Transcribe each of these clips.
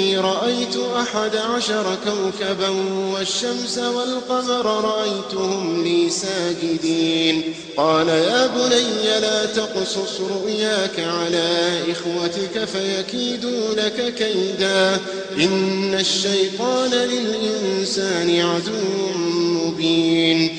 إني رأيت أحد عشر كوكبا والشمس والقمر رأيتهم لي ساجدين. قال يا بني لا تقصص رؤياك على إخوتك فيكيدوا لك كيدا. إن الشيطان للإنسان عدو مبين.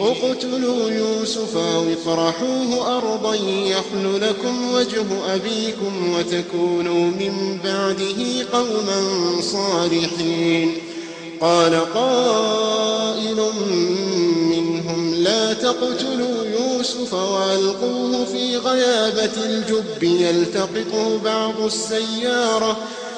اقتلوا يوسف أو اطرحوه أرضا يخل لكم وجه أبيكم وتكونوا من بعده قوما صالحين. قال قائل منهم لا تقتلوا يوسف وألقوه في غيابة الجب يلتقطه بعض السيارة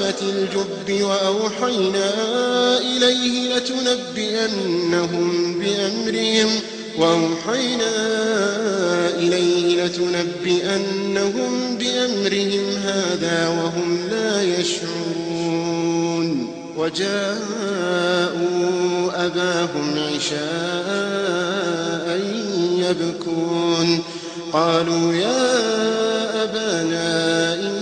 غيابة الجب وأوحينا إليه لتنبئنهم بأمرهم وأوحينا إليه لتنبئنهم بأمرهم هذا وهم لا يشعرون وجاءوا أباهم عشاء يبكون قالوا يا أبانا إنا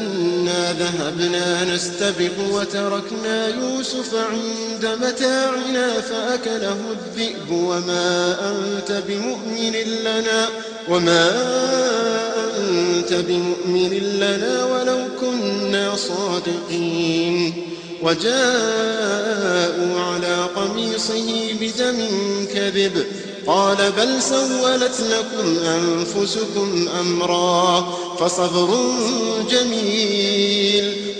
ذهبنا نستبق وتركنا يوسف عند متاعنا فأكله الذئب وما أنت بمؤمن لنا وما أنت بمؤمن لنا ولو كنا صادقين. وجاءوا على قميصه بدم كذب قال بل سولت لكم أنفسكم أمرا فصبر جميل.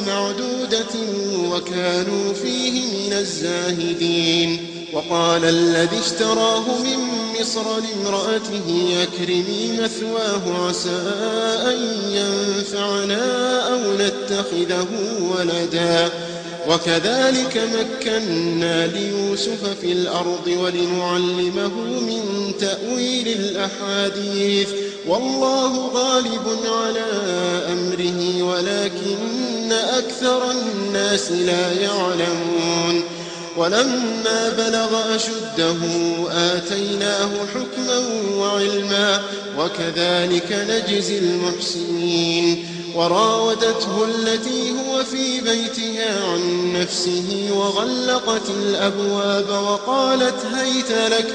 معدودة وكانوا فيه من الزاهدين. وقال الذي اشتراه من مصر لامرأته أكرمي مثواه عسى أن ينفعنا أو نتخذه ولدا. وكذلك مكنا ليوسف في الأرض ولنعلمه من تأويل الأحاديث. والله غالب على أمره ولكن أكثر الناس لا يعلمون. ولما بلغ أشده آتيناه حكما وعلما وكذلك نجزي المحسنين. وراودته التي هو في بيتها عن نفسه وغلقت الأبواب وقالت هيت لك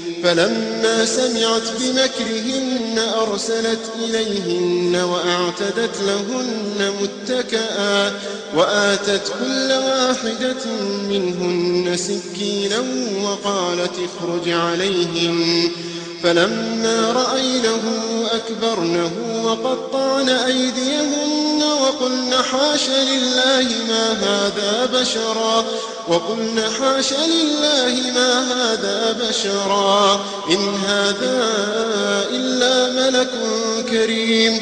فلما سمعت بمكرهن أرسلت إليهن وأعتدت لهن متكئا وآتت كل واحدة منهن سكينا وقالت اخرج عليهم. فلما رأينه أكبرنه وقطعن أيديهن وقلن حاش لله ما هذا بشرا وقلن حاش لله ما هذا بشرا إن هذا إلا ملك كريم